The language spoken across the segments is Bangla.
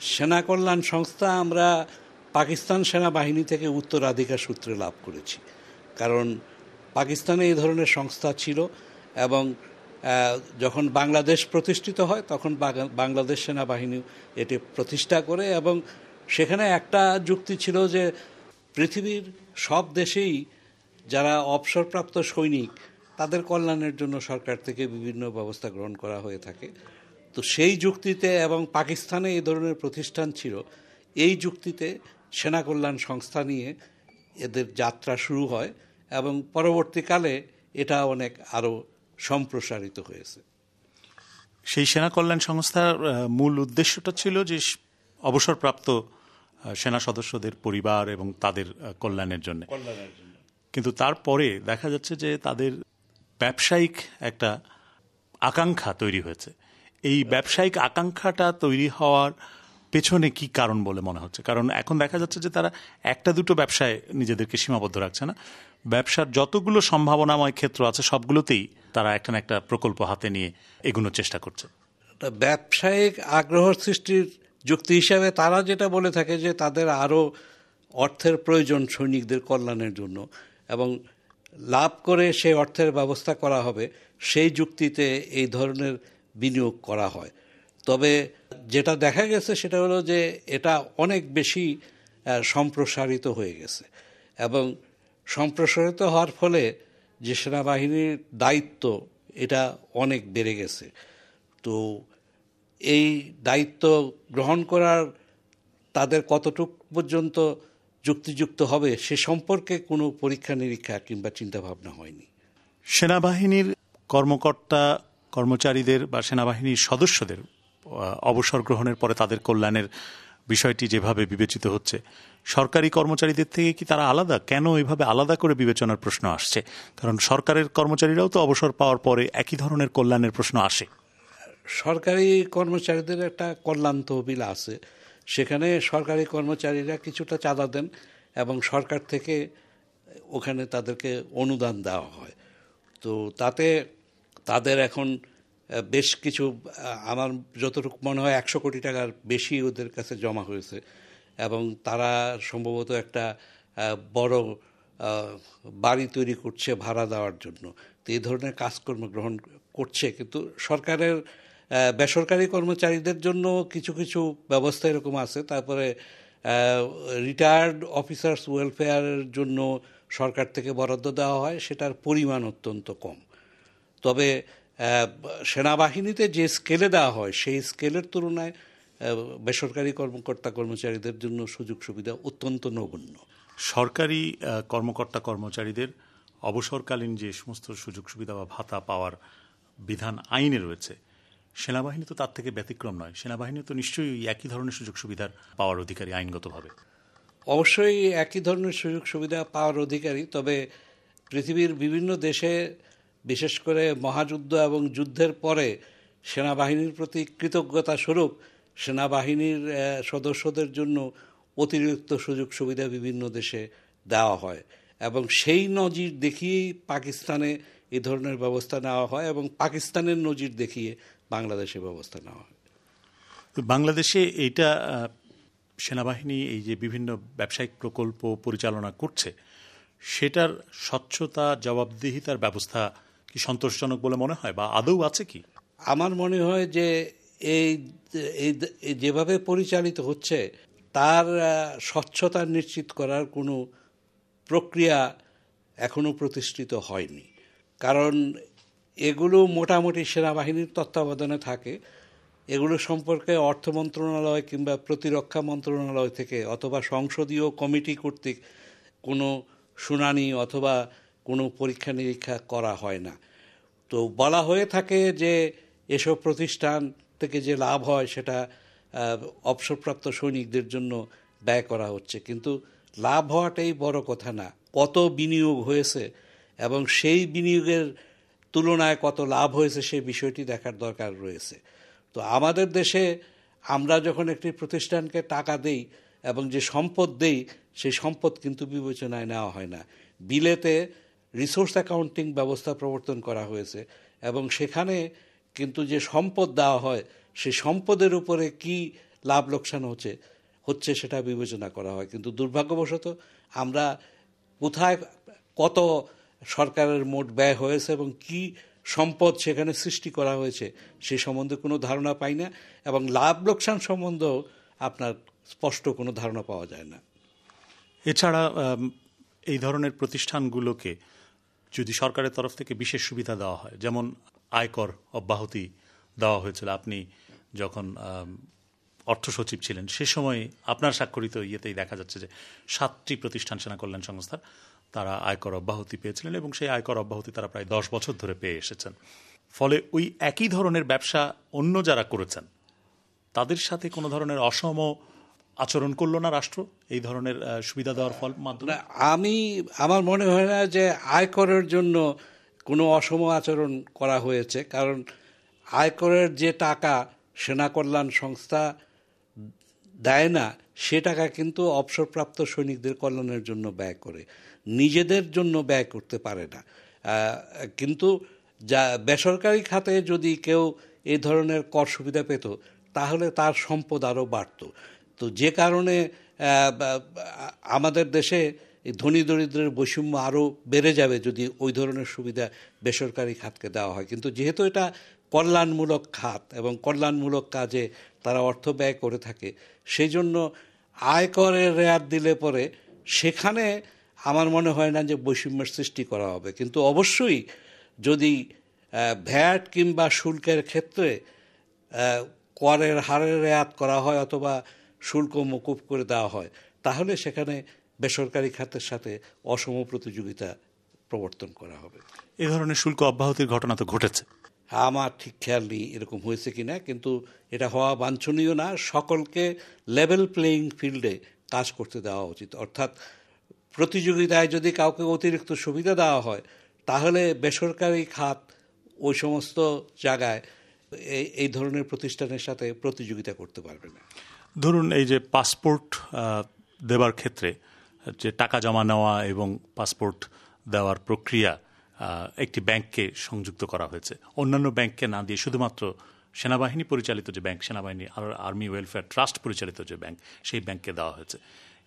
সেনা কল্যাণ সংস্থা আমরা পাকিস্তান সেনাবাহিনী থেকে উত্তরাধিকার সূত্রে লাভ করেছি। কারণ পাকিস্তানে এই ধরনের সংস্থা ছিল এবং যখন বাংলাদেশ প্রতিষ্ঠিত হয় তখন বাংলাদেশ সেনাবাহিনী এটি প্রতিষ্ঠা করে এবং সেখানে একটা যুক্তি ছিল যে পৃথিবীর সব দেশেই যারা অবসরপ্রাপ্ত সৈনিক তাদের কল্যাণের জন্য সরকার থেকে বিভিন্ন ব্যবস্থা গ্রহণ করা হয়ে থাকে। তো সেই যুক্তিতে এবং পাকিস্তানে এই ধরনের প্রতিষ্ঠান ছিল এই যুক্তিতে সেনা কল্যাণ সংস্থা নিয়ে এদের যাত্রা শুরু হয় এবং পরবর্তীকালে এটা অনেক আরও সম্প্রসারিত হয়েছে। সেই সেনা কল্যাণ সংস্থার মূল উদ্দেশ্যটা ছিল যে অবসরপ্রাপ্ত সেনা সদস্যদের পরিবার এবং তাদের কল্যাণের জন্য। কিন্তু তারপরে দেখা যাচ্ছে যে তাদের ব্যবসায়িক একটা আকাঙ্ক্ষা তৈরি হয়েছে। এই ব্যবসায়িক আকাঙ্ক্ষাটা তৈরি হওয়ার পেছনে কি কারণ বলে মনে হচ্ছে? কারণ এখন দেখা যাচ্ছে যে তারা একটা দুটো ব্যবসায় নিজেদেরকে সীমাবদ্ধ রাখছে না। ব্যবসার যতগুলো সম্ভাবনাময় ক্ষেত্র আছে সবগুলোতেই তারা একটা না একটা প্রকল্প হাতে নিয়ে এগুনোর চেষ্টা করছে। ব্যবসায়িক আগ্রহ সৃষ্টির যুক্তি হিসাবে তারা যেটা বলে থাকে যে তাদের আরও অর্থের প্রয়োজন সৈনিকদের কল্যাণের জন্য এবং লাভ করে সেই অর্থের ব্যবস্থা করা হবে, সেই যুক্তিতে এই ধরনের বিনিয়োগ করা হয়। তবে যেটা দেখা গেছে সেটা হলো যে এটা অনেক বেশি সম্প্রসারিত হয়ে গেছে এবং সম্প্রসারিত হওয়ার ফলে যে সেনাবাহিনীর দায়িত্ব, এটা অনেক বেড়ে গেছে। তো এই দায়িত্ব গ্রহণ করার তাদের কতটুক পর্যন্ত যুক্তিযুক্ত হবে সে সম্পর্কে কোনো পরীক্ষা নিরীক্ষা কিংবা চিন্তাভাবনা হয়নি। সেনাবাহিনীর কর্মকর্তা কর্মচারীদের বা সেনাবাহিনীর সদস্যদের অবসর গ্রহণের পরে তাদের কল্যাণের বিষয়টি যেভাবে বিবেচিত হচ্ছে, সরকারি কর্মচারীদের থেকে কি তারা আলাদা? কেন এভাবে আলাদা করে বিবেচনার প্রশ্ন আসছে? কারণ সরকারের কর্মচারীরাও তো অবসর পাওয়ার পরে একই ধরনের কল্যাণের প্রশ্ন আসে। সরকারি কর্মচারীদের একটা কল্যাণ তহবিল আছে। সেখানে সরকারি কর্মচারীরা কিছুটা চাঁদা দেন এবং সরকার থেকে ওখানে তাদেরকে অনুদান দেওয়া হয়। তো তাতে তাদের এখন বেশ কিছু আমার যতটুকু মনে হয় একশো কোটি টাকার বেশি ওদের কাছে জমা হয়েছে। এবং তারা সম্ভবত একটা বড় বাড়ি তৈরি করছে ভাড়া দেওয়ার জন্য। তো এই ধরনের কাজকর্ম গ্রহণ করছে। কিন্তু সরকারের বেসরকারি কর্মচারীদের জন্য কিছু কিছু ব্যবস্থা এরকম আছে। তারপরে রিটায়ার্ড অফিসার্স ওয়েলফেয়ারের জন্য সরকার থেকে বরাদ্দ দেওয়া হয়। সেটার পরিমাণ অত্যন্ত কম। তবে সেনাবাহিনীতে যে স্কেলে দেওয়া হয় সেই স্কেলের তুলনায় বেসরকারি কর্মকর্তা কর্মচারীদের জন্য সুযোগ সুবিধা অত্যন্ত নগণ্য। সরকারি কর্মকর্তা কর্মচারীদের অবসরকালীন যে সমস্ত সুযোগ সুবিধা বা ভাতা পাওয়ার বিধান আইনে রয়েছে সেনাবাহিনী তো তার থেকে ব্যতিক্রম নয়। সেনাবাহিনী তো নিশ্চয়ই একই ধরনের সুযোগ সুবিধার পাওয়ার অধিকারী আইনগতভাবে। অবশ্যই একই ধরনের সুযোগ সুবিধা পাওয়ার অধিকারী তবে পৃথিবীর বিভিন্ন দেশে বিশেষ করে মহাযুদ্ধ এবং যুদ্ধের পরে সেনাবাহিনীর প্রতি কৃতজ্ঞতা স্বরূপ সেনাবাহিনীর সদস্যদের জন্য অতিরিক্ত সুযোগ সুবিধা বিভিন্ন দেশে দেওয়া হয় এবং সেই নজির দেখিয়েই পাকিস্তানে এ ধরনের ব্যবস্থা নেওয়া হয় এবং পাকিস্তানের নজির দেখিয়ে বাংলাদেশে ব্যবস্থা নেওয়া হয়। বাংলাদেশে এইটা সেনাবাহিনী এই যে বিভিন্ন ব্যবসায়িক প্রকল্প পরিচালনা করছে, সেটার স্বচ্ছতা, জবাবদিহিতার ব্যবস্থা কি সন্তোষজনক বলে মনে হয়? বা আদৌ আছে কি? আমার মনে হয় যে এই যেভাবে পরিচালিত হচ্ছে, তার স্বচ্ছতা নিশ্চিত করার কোনো প্রক্রিয়া এখনও প্রতিষ্ঠিত হয়নি। কারণ এগুলো মোটামুটি সেনাবাহিনীর তত্ত্বাবধানে থাকে। এগুলো সম্পর্কে অর্থ মন্ত্রণালয় কিংবা প্রতিরক্ষা মন্ত্রণালয় থেকে অথবা সংসদীয় কমিটি কর্তৃক কোনো শুনানি অথবা কোনো পরীক্ষা নিরীক্ষা করা হয় না। তো বলা হয়ে থাকে যে এসব প্রতিষ্ঠান থেকে যে লাভ হয় সেটা অবসরপ্রাপ্ত সৈনিকদের জন্য ব্যয় করা হচ্ছে। কিন্তু লাভ হওয়াটাই বড় কথা না। কত বিনিয়োগ হয়েছে এবং সেই বিনিয়োগের তুলনায় কত লাভ হয়েছে সেই বিষয়টি দেখার দরকার রয়েছে। তো আমাদের দেশে আমরা যখন একটি প্রতিষ্ঠানকে টাকা দেই এবং যে সম্পদ দেই, সেই সম্পদ কিন্তু বিবেচনায় নেওয়া হয় না। বিলেতে রিসোর্স অ্যাকাউন্টিং ব্যবস্থা প্রবর্তন করা হয়েছে এবং সেখানে কিন্তু যে সম্পদ দেওয়া হয়, সেই সম্পদের উপরে কি লাভ লোকসান হচ্ছে হচ্ছে সেটা বিবেচনা করা হয়। কিন্তু দুর্ভাগ্যবশত আমরা কোথায় কত সরকারের মোট ব্যয় হয়েছে এবং কি সম্পদ সেখানে সৃষ্টি করা হয়েছে, সে সম্বন্ধে কোনো ধারণা পাই না এবং লাভ লোকসান সম্বন্ধেও আপনার স্পষ্ট কোনো ধারণা পাওয়া যায় না। এছাড়া এই ধরনের প্রতিষ্ঠানগুলোকে যদি সরকারের তরফ থেকে বিশেষ সুবিধা দেওয়া হয়, যেমন আয়কর অব্যাহতি দেওয়া হয়েছিল, আপনি যখন অর্থ সচিব ছিলেন, সে সময় আপনার স্বাক্ষরিত ইয়েতেই দেখা যাচ্ছে যে সাতটি প্রতিষ্ঠান সেনা কল্যাণ সংস্থার তারা আয়কর অব্যাহতি পেয়েছিলেন এবং সেই আয়কর অব্যাহতি তারা প্রায় দশ বছর ধরে পেয়ে এসেছেন। ফলে ওই একই ধরনের ব্যবসা অন্য যারা করেছেন, তাদের সাথে কোনো ধরনের অসম আচরণ করল না রাষ্ট্র? এই ধরনের সুবিধা দেওয়ার ফল মাধ্যমে? আমি, আমার মনে হয় না যে আয়করের জন্য কোনো অসম আচরণ করা হয়েছে। কারণ আয়করের যে টাকা সেনা কল্যাণ সংস্থা দেয় না, সে টাকা কিন্তু অবসরপ্রাপ্ত সৈনিকদের কল্যাণের জন্য ব্যয় করে। নিজেদের জন্য ব্যয় করতে পারে না। কিন্তু যা, বেসরকারি খাতে যদি কেউ এই ধরনের কর সুবিধা পেত, তাহলে তার সম্পদ আরও বাড়ত। তো যে কারণে আমাদের দেশে ধনী দরিদ্রের বৈষম্য আরও বেড়ে যাবে যদি ওই ধরনের সুবিধা বেসরকারি খাতকে দেওয়া হয়। কিন্তু যেহেতু এটা কল্যাণমূলক খাত এবং কল্যাণমূলক কাজে তারা অর্থ ব্যয় করে থাকে, সেই জন্য আয়করের রেয়াত দিলে পরে সেখানে আমার মনে হয় না যে বৈষম্যের সৃষ্টি করা হবে। কিন্তু অবশ্যই যদি ভ্যাট কিংবা শুল্কের ক্ষেত্রে করের হারের রেয়াত করা হয় অথবা শুল্ক মকুব করে দেওয়া হয় তাহলে সেখানে বেসরকারি খাতের সাথে অসম প্রতিযোগিতা প্রবর্তন করা হবে। এ ধরনের শুল্ক অব্যাহতির ঘটনা তো ঘটেছে। আমার ঠিক খেয়াল নেই এরকম হয়েছে কিনা কিন্তু এটা হওয়া বাঞ্ছনীয় না। সকলকে লেভেল প্লেয়িং ফিল্ডে কাজ করতে দেওয়া উচিত। অর্থাৎ প্রতিযোগিতায় যদি কাউকে অতিরিক্ত সুবিধা দেওয়া হয় তাহলে বেসরকারি খাত ওই সমস্ত জায়গায় এই ধরনের প্রতিষ্ঠানের সাথে প্রতিযোগিতা করতে পারবে না। ধরুন এই যে পাসপোর্ট দেবার ক্ষেত্রে যে টাকা জমা নেওয়া এবং পাসপোর্ট দেওয়ার প্রক্রিয়া একটি ব্যাংককে সংযুক্ত করা হয়েছে। অন্যান্য ব্যাংককে না দিয়ে শুধুমাত্র সেনাবাহিনী পরিচালিত যে ব্যাংক, সেনাবাহিনী, আর, আর্মি ওয়েলফেয়ার ট্রাস্ট পরিচালিত যে ব্যাংক, সেই ব্যাংককে দেওয়া হয়েছে।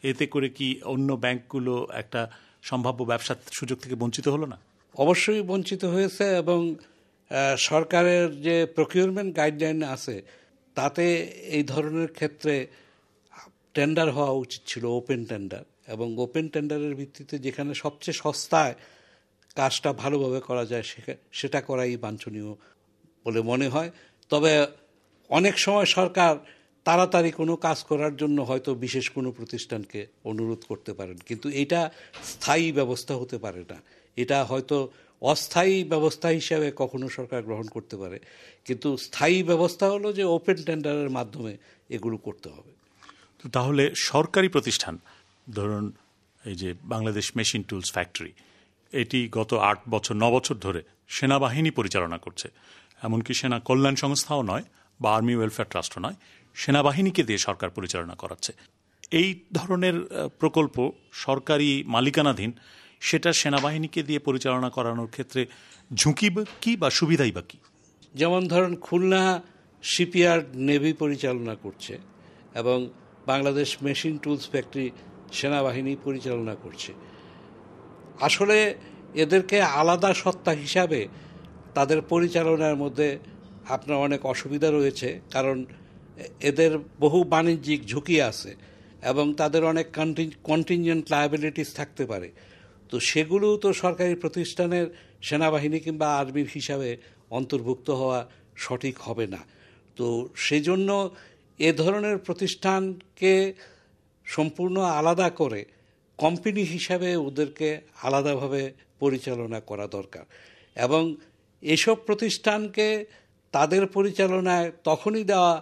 এতে করে কি অন্য ব্যাংকগুলো একটা সম্ভাব্য ব্যবসার সুযোগ থেকে বঞ্চিত হলো না? অবশ্যই বঞ্চিত হয়েছে এবং সরকারের যে প্রকিউরমেন্ট গাইডলাইন আছে তাতে এই ধরনের ক্ষেত্রে টেন্ডার হওয়া উচিত ছিল ওপেন টেন্ডার এবং ওপেন টেন্ডারের ভিত্তিতে যেখানে সবচেয়ে সস্তায় কাজটা ভালোভাবে করা যায় সেটা করাই বাঞ্ছনীয় বলে মনে হয়। তবে অনেক সময় সরকার তাড়াতাড়ি কোনো কাজ করার জন্য হয়তো বিশেষ কোনো প্রতিষ্ঠানকে অনুরোধ করতে পারেন। কিন্তু এটা স্থায়ী ব্যবস্থা হতে পারে না। এটা হয়তো অস্থায়ী ব্যবস্থা হিসাবে কখনো সরকার গ্রহণ করতে পারে। কিন্তু স্থায়ী ব্যবস্থা হলো যে ওপেন টেন্ডারের মাধ্যমে এগুলো করতে হবে। তো তাহলে সরকারি প্রতিষ্ঠান, ধরুন এই যে বাংলাদেশ মেশিন টুলস ফ্যাক্টরি, এটি গত আট বছর, ন বছর ধরে সেনাবাহিনী পরিচালনা করছে। এমনকি সেনা কল্যাণ সংস্থাও নয় বা আর্মি ওয়েলফেয়ার ট্রাস্টও নয়, সেনাবাহিনীকে দিয়ে সরকার পরিচালনা করাচ্ছে। এই ধরনের প্রকল্প সরকারি মালিকানাধীন সেটা সেনাবাহিনীকে দিয়ে পরিচালনা করানোর ক্ষেত্রে ঝুঁকি কি বা সুবিধাই বা কি? যেমন ধরুন, খুলনা শিপইয়ার্ড নেভি পরিচালনা করছে এবং বাংলাদেশ মেশিন টুলস ফ্যাক্টরি সেনাবাহিনী পরিচালনা করছে। আসলে এদেরকে আলাদা সত্তা হিসাবে তাদের পরিচালনার মধ্যে আপনার অনেক অসুবিধা রয়েছে, কারণ এদের বহু বাণিজ্যিক ঝুঁকি আছে এবং তাদের অনেক কন্টিনজেন্ট লায়াবিলিটিস থাকতে পারে। তো সেগুলো তো সরকারি প্রতিষ্ঠানের সেনাবাহিনী কিংবা আর্মির হিসাবে অন্তর্ভুক্ত হওয়া সঠিক হবে না। তো সেজন্য এ ধরনের প্রতিষ্ঠানকে সম্পূর্ণ আলাদা করে কোম্পানি হিসাবে ওদেরকে আলাদাভাবে পরিচালনা করা দরকার। এবং এসব প্রতিষ্ঠানকে তাদের পরিচালনায় তখনই দেওয়া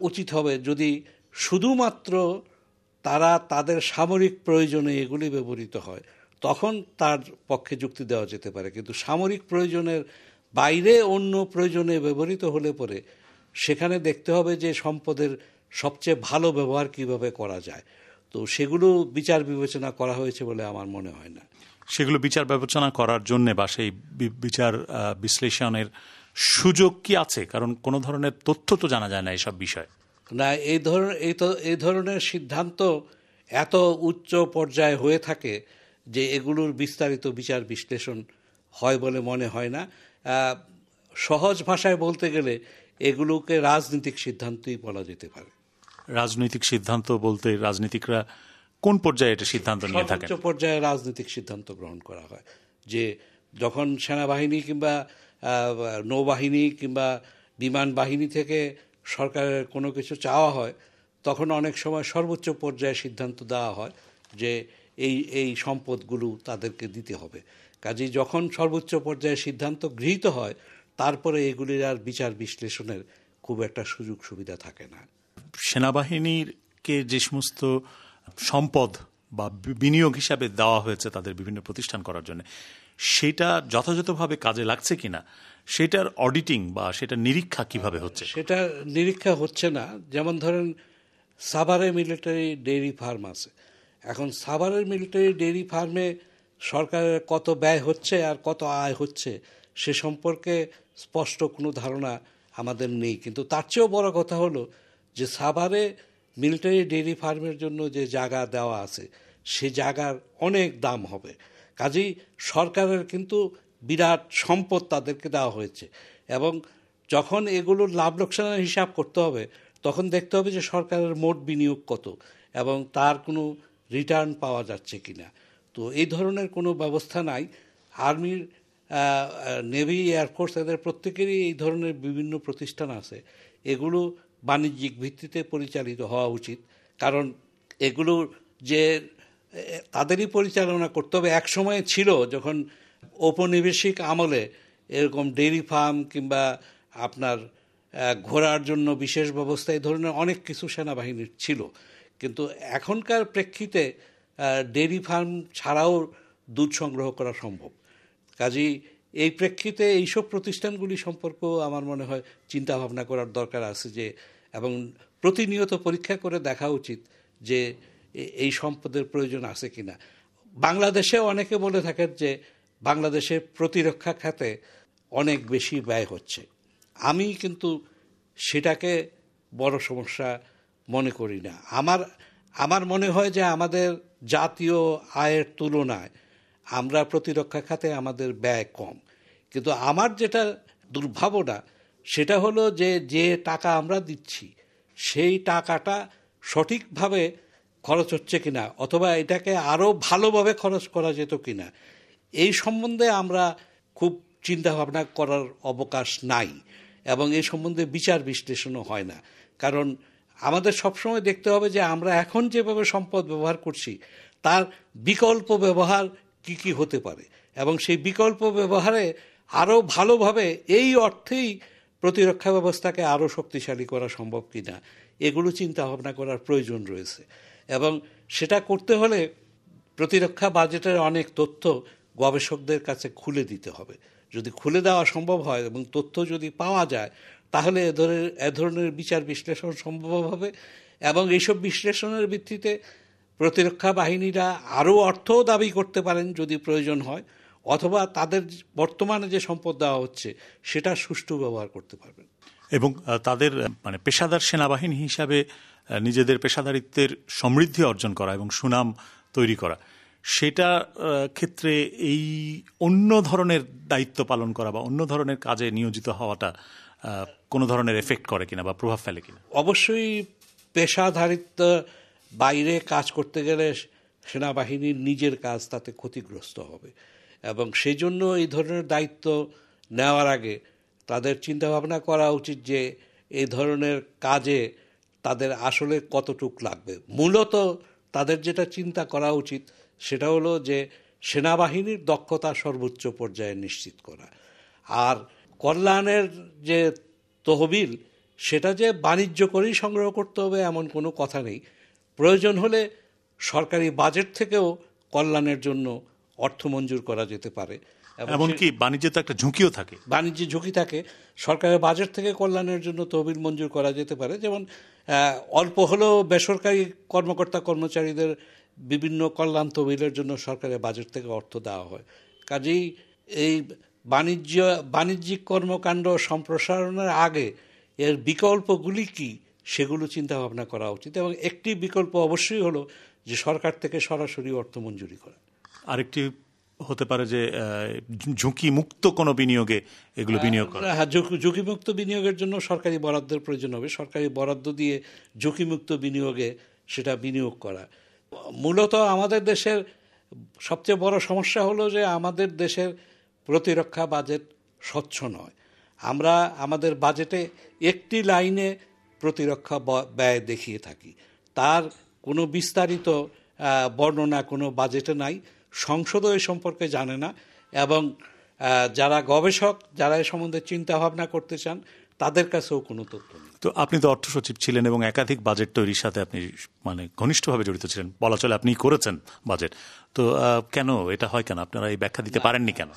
উচিত হবে যদি শুধুমাত্র তারা তাদের সামরিক প্রয়োজনে এগুলি ব্যবহৃত হয়। তখন তার পক্ষে যুক্তি দেওয়া যেতে পারে। কিন্তু সামরিক প্রয়োজনের বাইরে অন্য প্রয়োজনে ব্যবহৃত হলে পরে সেখানে দেখতে হবে যে সম্পদের সবচেয়ে ভালো ব্যবহার কীভাবে করা যায়। তো সেগুলো বিচার বিবেচনা করা হয়েছে বলে আমার মনে হয় না। সেগুলো বিচার বিবেচনা করার জন্য বা সেই বিচার বিশ্লেষণের সুযোগ কি আছে? কারণ কোনো ধরনের তথ্য তো জানা যায় না এসব বিষয়। না এই ধরনের এই তো এই ধরনের সিদ্ধান্ত এত উচ্চ পর্যায়ে হয়ে থাকে যে এগুলোর বিস্তারিত বিচার বিশ্লেষণ হয় বলে মনে হয় না। সহজ ভাষায় বলতে গেলে এগুলোকে রাজনৈতিক সিদ্ধান্তই বলা যেতে পারে। রাজনৈতিক সিদ্ধান্ত বলতে রাজনীতিকরা কোন পর্যায়ে এটা সিদ্ধান্ত নিয়ে থাকে পর্যায়ে রাজনৈতিক সিদ্ধান্ত গ্রহণ করা হয়। যে যখন সেনাবাহিনী কিংবা নৌবাহিনী কিংবা বিমান বাহিনী থেকে সরকারের কোনো কিছু চাওয়া হয়, তখন অনেক সময় সর্বোচ্চ পর্যায়ে সিদ্ধান্ত দেওয়া হয় যে এই এই সম্পদগুলো তাদেরকে দিতে হবে। কাজেই যখন সর্বোচ্চ পর্যায়ে সিদ্ধান্ত গৃহীত হয়, তারপরে এগুলির আর বিচার বিশ্লেষণের খুব একটা সুযোগ সুবিধা থাকে না। সেনাবাহিনীরকে যে সমস্ত সম্পদ বা বিনিয়োগ হিসাবে দেওয়া হয়েছে তাদের বিভিন্ন প্রতিষ্ঠান করার জন্য, সেটা যথাযথভাবে কাজে লাগছে কিনা? সেটার অডিটিং বা সেটা নিরীক্ষা কীভাবে হচ্ছে? সেটা নিরীক্ষা হচ্ছে না। যেমন ধরেন সাভারে মিলিটারি ডেইরি ফার্ম আছে। এখন সাভারের মিলিটারি ডেইরি ফার্মে সরকারের কত ব্যয় হচ্ছে আর কত আয় হচ্ছে, সে সম্পর্কে স্পষ্ট কোনো ধারণা আমাদের নেই। কিন্তু তার চেয়েও বড় কথা হলো যে, সাভারে মিলিটারি ডেইরি ফার্মের জন্য যে জায়গা দেওয়া আছে, সে জায়গার অনেক দাম হবে। কাজেই সরকারের কিন্তু বিরাট সম্পদ তাদেরকে দেওয়া হয়েছে। এবং যখন এগুলোর লাভ লোকসানের হিসাব করতে হবে, তখন দেখতে হবে যে সরকারের মোট বিনিয়োগ কত এবং তার কোনো রিটার্ন পাওয়া যাচ্ছে কি না তো এই ধরনের কোনো ব্যবস্থা নাই। আর্মির নেভি এয়ারফোর্স এদের প্রত্যেকেরই এই ধরনের বিভিন্ন প্রতিষ্ঠান আছে। এগুলো বাণিজ্যিক ভিত্তিতে পরিচালিত হওয়া উচিত। কারণ এগুলো যে তাদেরই পরিচালনা করতে হবে। এক সময় ছিল যখন ঔপনিবেশিক আমলে এরকম ডেইরি ফার্ম কিংবা আপনার ঘোরার জন্য বিশেষ ব্যবস্থা, এই ধরনের অনেক কিছু সেনাবাহিনীর ছিল। কিন্তু এখনকার প্রেক্ষিতে ডেইরি ফার্ম ছাড়াও দুধ সংগ্রহ করা সম্ভব। কাজেই এই প্রেক্ষিতে এইসব প্রতিষ্ঠানগুলি সম্পর্কেও আমার মনে হয় চিন্তা ভাবনা করার দরকার আছে যে, এবং প্রতিনিয়ত পরীক্ষা করে দেখা উচিত যে এই সম্পদের প্রয়োজন আছে কিনা। বাংলাদেশে অনেকে বলে থাকেন যে বাংলাদেশের প্রতিরক্ষা খাতে অনেক বেশি ব্যয় হচ্ছে। আমি কিন্তু সেটাকে বড় সমস্যা মনে করি না। আমার আমার মনে হয় যে আমাদের জাতীয় আয়ের তুলনায় আমরা প্রতিরক্ষা খাতে আমাদের ব্যয় কম। কিন্তু আমার যেটা দুর্ভাবনা, সেটা হলো যে যে টাকা আমরা দিচ্ছি, সেই টাকাটা সঠিকভাবে খরচ হচ্ছে কিনা, অথবা এটাকে আরও ভালোভাবে খরচ করা যেত কিনা এই সম্বন্ধে আমরা খুব চিন্তা ভাবনা করার অবকাশ নাই এবং এই সম্বন্ধে বিচার বিশ্লেষণও হয় না। কারণ আমাদের সবসময় দেখতে হবে যে আমরা এখন যেভাবে সম্পদ ব্যবহার করছি, তার বিকল্প ব্যবহার কি কি হতে পারে? এবং সেই বিকল্প ব্যবহারে আরও ভালোভাবে এই অর্থেই প্রতিরক্ষা ব্যবস্থাকে আরও শক্তিশালী করা সম্ভব কি না এগুলো চিন্তা ভাবনা করার প্রয়োজন রয়েছে। এবং সেটা করতে হলে প্রতিরক্ষা বাজেটের অনেক তথ্য গবেষকদের কাছে খুলে দিতে হবে। যদি খুলে দেওয়া সম্ভব হয় এবং তথ্য যদি পাওয়া যায়, তাহলে এ ধরনের এ ধরনের বিচার বিশ্লেষণ সম্ভব হবে এবং এইসব বিশ্লেষণের ভিত্তিতে প্রতিরক্ষা বাহিনীরা আরও অর্থও দাবি করতে পারেন যদি প্রয়োজন হয়, অথবা তাদের বর্তমানে যে সম্পদ দেওয়া হচ্ছে, সেটা সুষ্ঠু ব্যবহার করতে পারবেন। এবং তাদের মানে পেশাদার সেনাবাহিনী হিসাবে নিজেদের পেশাদারিত্বের সমৃদ্ধি অর্জন করা এবং সুনাম তৈরি করা। সেটা ক্ষেত্রে এই অন্য ধরনের দায়িত্ব পালন করা বা অন্য ধরনের কাজে নিয়োজিত হওয়াটা কোনো ধরনের এফেক্ট করে কিনা বা প্রভাব ফেলে কিনা? অবশ্যই পেশাধারিত্ব বাইরে কাজ করতে গেলে সেনাবাহিনীর নিজের কাজ তাতে ক্ষতিগ্রস্ত হবে। এবং সেই জন্য এই ধরনের দায়িত্ব নেওয়ার আগে তাদের চিন্তাভাবনা করা উচিত যে এই ধরনের কাজে তাদের আসলে কতটুক লাগবে। মূলত তাদের যেটা চিন্তা করা উচিত সেটা হলো যে সেনাবাহিনীর দক্ষতা সর্বোচ্চ পর্যায়ে নিশ্চিত করা। আর কল্যাণের যে তহবিল সেটা যে বাণিজ্য করেই সংগ্রহ করতে হবে এমন কোনো কথা নেই। প্রয়োজন হলে সরকারি বাজেট থেকেও কল্যাণের জন্য অর্থ মঞ্জুর করা যেতে পারে। এমনকি বাণিজ্যে তো একটা ঝুঁকিও থাকে? বাণিজ্যে ঝুঁকি থাকে। সরকারের বাজেট থেকে কল্যাণের জন্য তহবিল মঞ্জুর করা যেতে পারে। যেমন অল্প হলেও বেসরকারি কর্মকর্তা কর্মচারীদের বিভিন্ন কল্যাণ তহবিলের জন্য সরকারের বাজেট থেকে অর্থ দেওয়া হয়। কাজেই এই বাণিজ্য বাণিজ্যিক কর্মকাণ্ড সম্প্রসারণের আগে এর বিকল্পগুলি কি সেগুলো চিন্তা ভাবনা করা উচিত এবং একটি বিকল্প অবশ্যই হলো যে সরকার থেকে সরাসরি অর্থ মঞ্জুরি করা। আরেকটি হতে পারে যে ঝুঁকি মুক্ত কোনো বিনিয়োগে এগুলো বিনিয়োগ করা। হ্যাঁ ঝুঁকি- ঝুঁকিমুক্ত বিনিয়োগের জন্য সরকারি বরাদ্দের প্রয়োজন হবে। সরকারি বরাদ্দ দিয়ে ঝুঁকিমুক্ত বিনিয়োগে সেটা বিনিয়োগ করা। মূলত আমাদের দেশের সবচেয়ে বড় সমস্যা হলো যে আমাদের দেশের প্রতিরক্ষা বাজেট স্বচ্ছ নয়। আমরা আমাদের বাজেটে একটি লাইনে প্রতিরক্ষা ব্যয় দেখিয়ে থাকি। তার কোনো বিস্তারিত বর্ণনা, কোনো বাজেটে নাই। সংসদও এ সম্পর্কে জানে না এবং যারা গবেষক, যারা এ সম্বন্ধে চিন্তাভাবনা করতে চান তাদের কাছেও কোনো তথ্য নেই। তো আপনি তো অর্থ সচিব ছিলেন এবং একাধিক বাজেট তৈরির সাথে আপনি মানে ঘনিষ্ঠভাবে জড়িত ছিলেন। বলা চলে আপনি করেছেন বাজেট। তো কেন এটা হয় কেন? আপনারা এই ব্যাখ্যা দিতে পারেননি কেন?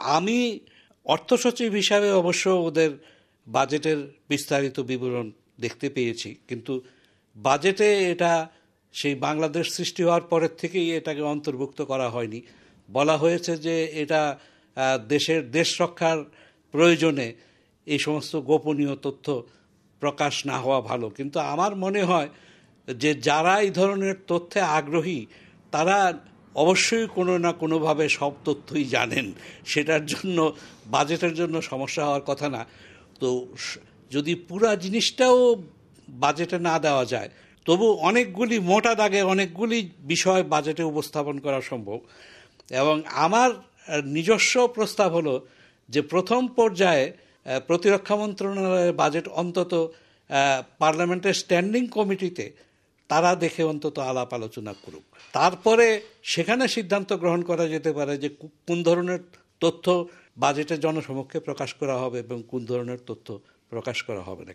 আমি অর্থ সচিব হিসাবে অবশ্য ওদের বাজেটের বিস্তারিত বিবরণ দেখতে পেয়েছি। কিন্তু বাজেটে এটা সেই বাংলাদেশ সৃষ্টি হওয়ার পরের থেকেই এটাকে অন্তর্ভুক্ত করা হয়নি। বলা হয়েছে যে এটা দেশের দেশ রক্ষার প্রয়োজনে এই সমস্ত গোপনীয় তথ্য প্রকাশ না হওয়া ভালো। কিন্তু আমার মনে হয় যে যারা এই ধরনের তথ্যে আগ্রহী, তারা অবশ্যই কোনো না কোনোভাবে সব তথ্যই জানেন। সেটার জন্য, বাজেটের জন্য সমস্যা হওয়ার কথা না। তো যদি পুরা জিনিসটাও বাজেটে না দেওয়া যায়, তবু অনেকগুলি, মোটা দাগে অনেকগুলি বিষয় বাজেটে উপস্থাপন করা সম্ভব। এবং আমার নিজস্ব প্রস্তাব হলো যে প্রথম পর্যায়ে প্রতিরক্ষা মন্ত্রণালয়ের বাজেট অন্তত পার্লামেন্টের স্ট্যান্ডিং কমিটিতে তারা দেখে অন্তত আলাপ আলোচনা করুক। তারপরে সেখানে সিদ্ধান্ত গ্রহণ করা যেতে পারে যে কোন ধরনের তথ্য বাজেটের জনসমক্ষে প্রকাশ করা হবে এবং কোন ধরনের তথ্য প্রকাশ করা হবে না।